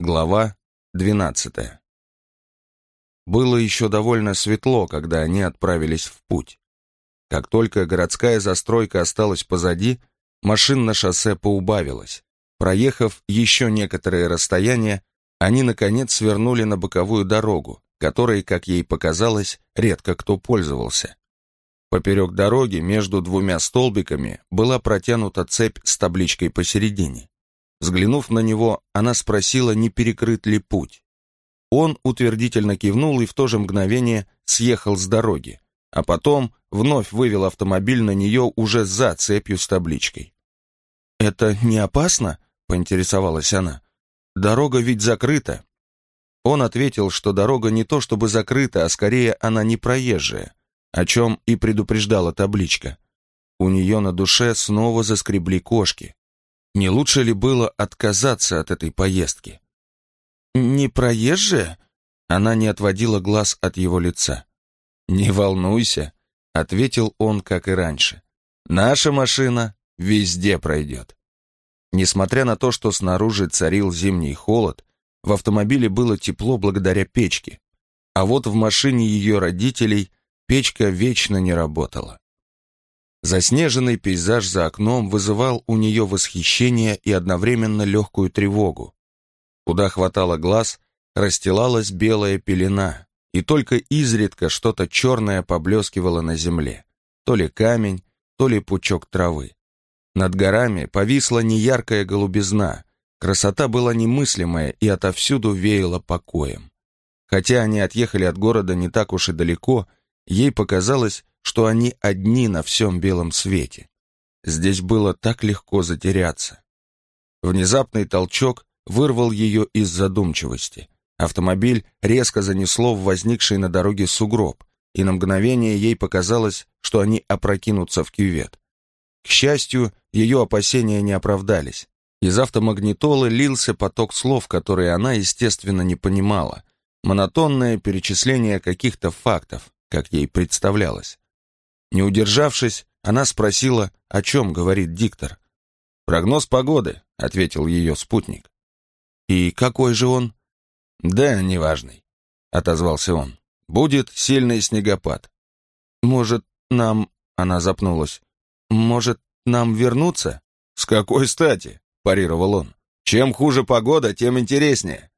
Глава 12 Было еще довольно светло, когда они отправились в путь. Как только городская застройка осталась позади, машин на шоссе поубавилось. Проехав еще некоторое расстояние, они, наконец, свернули на боковую дорогу, которой, как ей показалось, редко кто пользовался. Поперек дороги между двумя столбиками была протянута цепь с табличкой посередине. Взглянув на него, она спросила, не перекрыт ли путь. Он утвердительно кивнул и в то же мгновение съехал с дороги, а потом вновь вывел автомобиль на нее уже за цепью с табличкой. «Это не опасно?» — поинтересовалась она. «Дорога ведь закрыта». Он ответил, что дорога не то чтобы закрыта, а скорее она не проезжая, о чем и предупреждала табличка. У нее на душе снова заскребли кошки. Не лучше ли было отказаться от этой поездки? «Не проезжая?» Она не отводила глаз от его лица. «Не волнуйся», — ответил он, как и раньше. «Наша машина везде пройдет». Несмотря на то, что снаружи царил зимний холод, в автомобиле было тепло благодаря печке, а вот в машине ее родителей печка вечно не работала. Заснеженный пейзаж за окном вызывал у нее восхищение и одновременно легкую тревогу. Куда хватало глаз, расстилалась белая пелена, и только изредка что-то черное поблескивало на земле. То ли камень, то ли пучок травы. Над горами повисла неяркая голубизна, красота была немыслимая и отовсюду веяла покоем. Хотя они отъехали от города не так уж и далеко, ей показалось, что они одни на всем белом свете. Здесь было так легко затеряться. Внезапный толчок вырвал ее из задумчивости. Автомобиль резко занесло в возникший на дороге сугроб, и на мгновение ей показалось, что они опрокинутся в кювет. К счастью, ее опасения не оправдались. Из автомагнитолы лился поток слов, которые она, естественно, не понимала. Монотонное перечисление каких-то фактов, как ей представлялось. Не удержавшись, она спросила, о чем говорит диктор. «Прогноз погоды», — ответил ее спутник. «И какой же он?» «Да, неважный», — отозвался он. «Будет сильный снегопад». «Может, нам...» — она запнулась. «Может, нам вернуться?» «С какой стати?» — парировал он. «Чем хуже погода, тем интереснее.